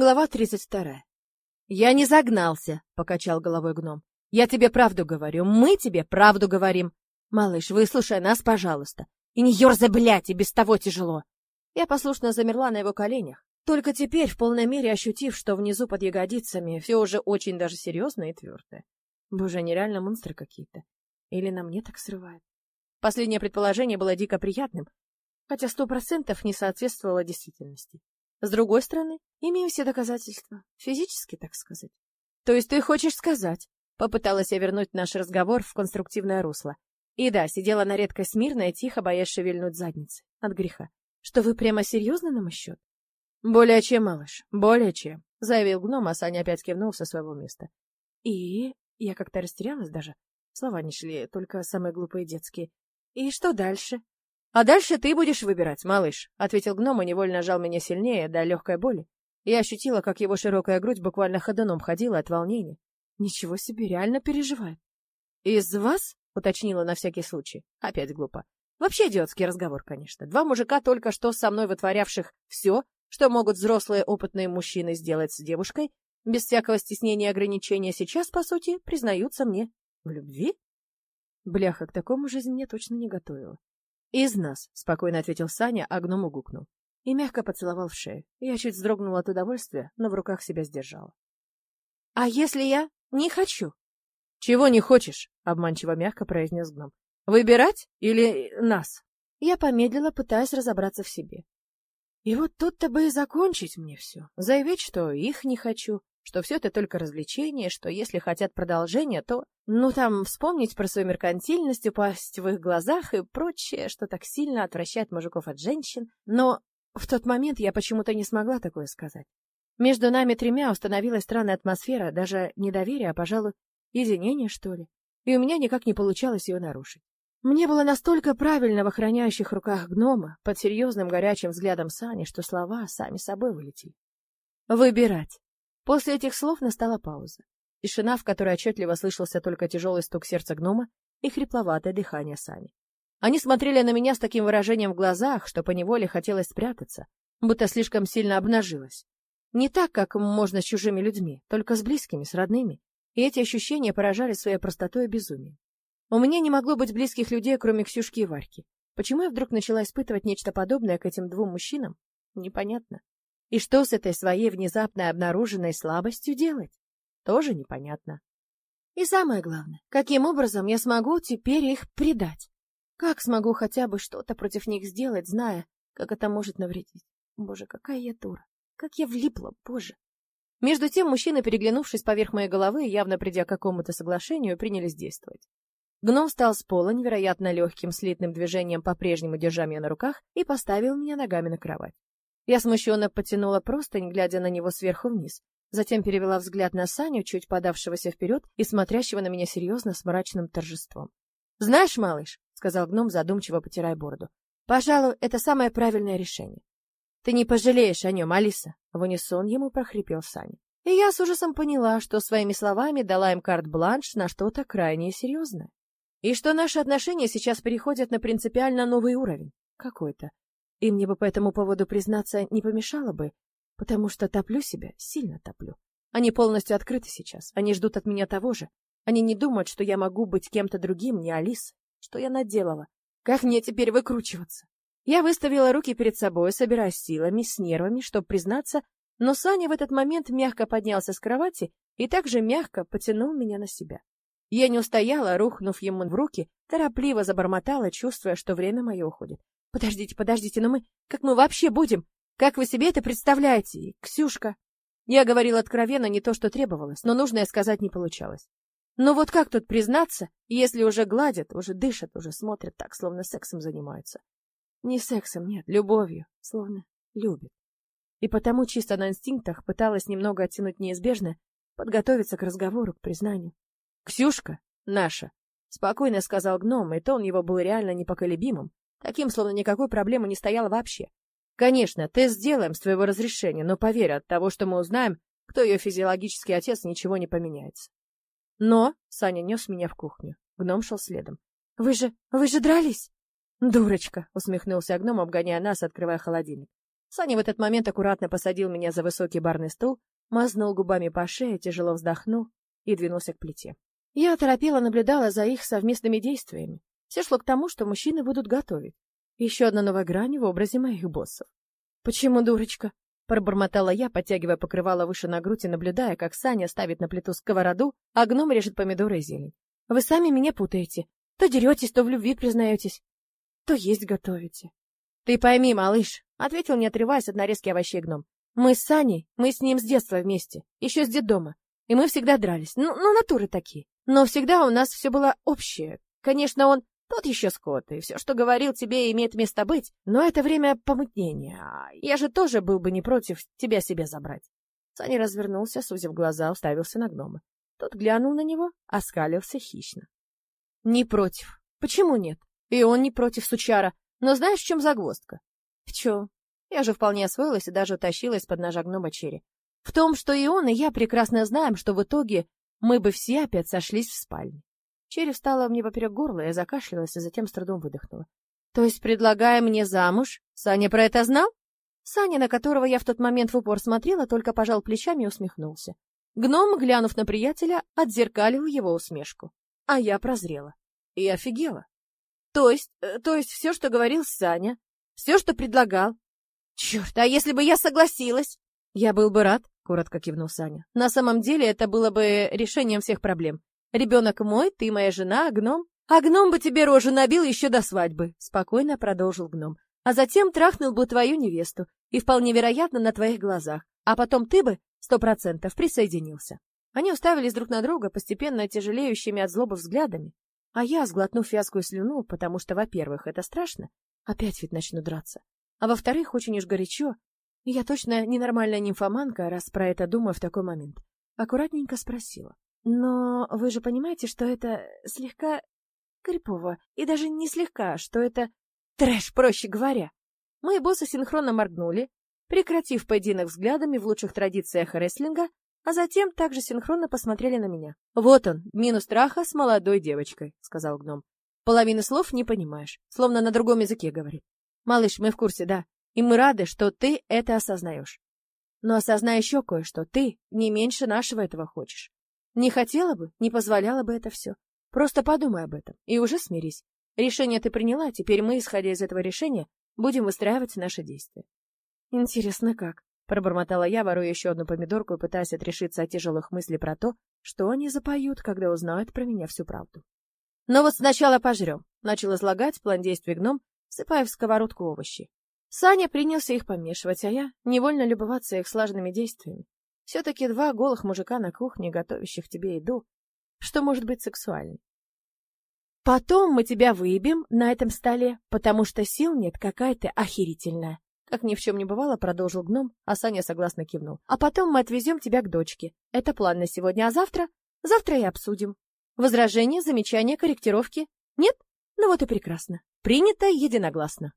Глава 32. «Я не загнался», — покачал головой гном. «Я тебе правду говорю, мы тебе правду говорим. Малыш, выслушай нас, пожалуйста. И не ерзай, блядь, и без того тяжело». Я послушно замерла на его коленях, только теперь в полной мере ощутив, что внизу под ягодицами все уже очень даже серьезно и твердое. Боже, они реально монстры какие-то. Или на мне так срывает? Последнее предположение было дико приятным, хотя сто процентов не соответствовало действительности. С другой стороны, имею все доказательства, физически, так сказать. То есть ты хочешь сказать? Попыталась я вернуть наш разговор в конструктивное русло. И да, сидела на редкость смирно и тихо, боясь шевельнуть задницы. От греха. Что вы прямо серьезно на мой счет? Более чем, малыш, более чем, заявил гном, а Саня опять кивнул со своего места. И я как-то растерялась даже. Слова не шли, только самые глупые детские. И что дальше? А дальше ты будешь выбирать, малыш, ответил гном и невольно жал меня сильнее до легкой боли. Я ощутила, как его широкая грудь буквально ходуном ходила от волнения. Ничего себе, реально переживает. Из вас? уточнила на всякий случай. Опять глупо. Вообще идиотский разговор, конечно. Два мужика, только что со мной вытворявших все, что могут взрослые опытные мужчины сделать с девушкой, без всякого стеснения и ограничения, сейчас, по сути, признаются мне в любви? Бляха, к такому жизнь мне точно не готовила. «Из нас», — спокойно ответил Саня, а гном угукнул. И мягко поцеловал в шею. Я чуть вздрогнула от удовольствия, но в руках себя сдержала. «А если я не хочу?» «Чего не хочешь?» — обманчиво мягко произнес гном. «Выбирать или нас?» Я помедлила, пытаясь разобраться в себе. И вот тут-то бы и закончить мне все. Заявить, что их не хочу, что все это только развлечение, что если хотят продолжения, то, ну там, вспомнить про свою меркантильность, упасть в их глазах и прочее, что так сильно отвращает мужиков от женщин. Но в тот момент я почему-то не смогла такое сказать. Между нами тремя установилась странная атмосфера, даже недоверие, а, пожалуй, единение, что ли. И у меня никак не получалось ее нарушить. Мне было настолько правильно в охраняющих руках гнома, под серьезным горячим взглядом Сани, что слова сами собой вылетели. Выбирать. После этих слов настала пауза. Тишина, в которой отчетливо слышался только тяжелый стук сердца гнома и хрипловатое дыхание Сани. Они смотрели на меня с таким выражением в глазах, что поневоле хотелось спрятаться, будто слишком сильно обнажилась. Не так, как можно с чужими людьми, только с близкими, с родными. И эти ощущения поражали своей простотой и безумием. У меня не могло быть близких людей, кроме Ксюшки и Варьки. Почему я вдруг начала испытывать нечто подобное к этим двум мужчинам? Непонятно. И что с этой своей внезапно обнаруженной слабостью делать? Тоже непонятно. И самое главное, каким образом я смогу теперь их предать? Как смогу хотя бы что-то против них сделать, зная, как это может навредить? Боже, какая я дура! Как я влипла, боже! Между тем мужчины, переглянувшись поверх моей головы, явно придя к какому-то соглашению, принялись действовать. Гном встал с пола невероятно легким слитным движением, по-прежнему держа меня на руках, и поставил меня ногами на кровать. Я смущенно потянула простынь, глядя на него сверху вниз. Затем перевела взгляд на Саню, чуть подавшегося вперед и смотрящего на меня серьезно с мрачным торжеством. «Знаешь, малыш», — сказал гном, задумчиво потирая бороду, — «пожалуй, это самое правильное решение. Ты не пожалеешь о нем, Алиса», — в унисон ему прохрипел Саня. И я с ужасом поняла, что своими словами дала им карт-бланш на что-то крайне серьезное. И что наши отношения сейчас переходят на принципиально новый уровень. Какой-то. И мне бы по этому поводу признаться не помешало бы, потому что топлю себя, сильно топлю. Они полностью открыты сейчас, они ждут от меня того же. Они не думают, что я могу быть кем-то другим, не Алис. Что я наделала? Как мне теперь выкручиваться? Я выставила руки перед собой, собираясь силами, с нервами, чтобы признаться, но Саня в этот момент мягко поднялся с кровати и также мягко потянул меня на себя. Я не устояла, рухнув ему в руки, торопливо забормотала, чувствуя, что время мое уходит. Подождите, подождите, но мы... Как мы вообще будем? Как вы себе это представляете? Ксюшка... Я говорила откровенно не то, что требовалось, но нужное сказать не получалось. Но вот как тут признаться, если уже гладят, уже дышат, уже смотрят так, словно сексом занимаются? Не сексом, нет, любовью, словно любят. И потому чисто на инстинктах пыталась немного оттянуть неизбежное, подготовиться к разговору, к признанию. «Ксюшка наша», — спокойно сказал гном, и тон его был реально непоколебимым, Таким, словно никакой проблемы не стояло вообще. Конечно, тест сделаем с твоего разрешения, но поверь, от того, что мы узнаем, кто ее физиологический отец, ничего не поменяется. Но Саня нес меня в кухню. Гном шел следом. Вы же, вы же дрались? Дурочка, усмехнулся гном, обгоняя нас, открывая холодильник. Саня в этот момент аккуратно посадил меня за высокий барный стул, мазнул губами по шее, тяжело вздохнул и двинулся к плите. Я оторопела наблюдала за их совместными действиями. Все шло к тому, что мужчины будут готовить. Еще одна новая грань в образе моих боссов. «Почему, дурочка?» — пробормотала я, подтягивая покрывало выше на грудь и наблюдая, как Саня ставит на плиту сковороду, а гном режет помидоры и зелень. «Вы сами меня путаете. То деретесь, то в любви признаетесь, то есть готовите». «Ты пойми, малыш», — ответил, не отрываясь от нарезки овощей гном. «Мы с Саней, мы с ним с детства вместе, еще с детдома, и мы всегда дрались. Ну, ну натуры такие. Но всегда у нас все было общее. Конечно, он тот еще скот, и все, что говорил тебе, имеет место быть, но это время помутнения. А я же тоже был бы не против тебя себе забрать. Саня развернулся, сузив глаза, уставился на гнома. Тот глянул на него, оскалился хищно. — Не против. Почему нет? И он не против сучара. Но знаешь, в чем загвоздка? — В чем? Я же вполне освоилась и даже утащила из-под ножа гнома черри. В том, что и он, и я прекрасно знаем, что в итоге мы бы все опять сошлись в спальне. Черри встала мне поперек горла, я закашлялась, и затем с трудом выдохнула. То есть, предлагая мне замуж, Саня про это знал? Саня, на которого я в тот момент в упор смотрела, только пожал плечами и усмехнулся. Гном, глянув на приятеля, отзеркалил его усмешку. А я прозрела. И офигела. То есть, э, то есть все, что говорил Саня, все, что предлагал. Черт, а если бы я согласилась? Я был бы рад, коротко кивнул Саня. На самом деле это было бы решением всех проблем. Ребенок мой, ты моя жена, а гном? А гном бы тебе рожу набил еще до свадьбы, спокойно продолжил гном. А затем трахнул бы твою невесту, и вполне вероятно на твоих глазах. А потом ты бы сто процентов присоединился. Они уставились друг на друга, постепенно тяжелеющими от злобы взглядами. А я, сглотнув вязкую слюну, потому что, во-первых, это страшно, опять ведь начну драться. А во-вторых, очень уж горячо, я точно ненормальная нимфоманка, раз про это думаю в такой момент. Аккуратненько спросила. Но вы же понимаете, что это слегка крипово, и даже не слегка, что это трэш, проще говоря. Мои боссы синхронно моргнули, прекратив поединок взглядами в лучших традициях рестлинга, а затем также синхронно посмотрели на меня. «Вот он, минус страха с молодой девочкой», — сказал гном. «Половины слов не понимаешь, словно на другом языке говорит. Малыш, мы в курсе, да, и мы рады, что ты это осознаешь. Но осознай еще кое-что, ты не меньше нашего этого хочешь. Не хотела бы, не позволяла бы это все. Просто подумай об этом и уже смирись. Решение ты приняла, теперь мы, исходя из этого решения, будем выстраивать наши действия. Интересно как? Пробормотала я, воруя еще одну помидорку и пытаясь отрешиться от тяжелых мыслей про то, что они запоют, когда узнают про меня всю правду. Но вот сначала пожрем. Начал излагать план действий гном, сыпая в сковородку овощи. Саня принялся их помешивать, а я невольно любоваться их слаженными действиями. Все-таки два голых мужика на кухне, готовящих тебе еду. Что может быть сексуальней? Потом мы тебя выебем на этом столе, потому что сил нет, какая ты охерительная. Как ни в чем не бывало, продолжил гном, а Саня согласно кивнул. А потом мы отвезем тебя к дочке. Это план на сегодня, а завтра? Завтра и обсудим. Возражения, замечания, корректировки? Нет? Ну вот и прекрасно. Принято единогласно.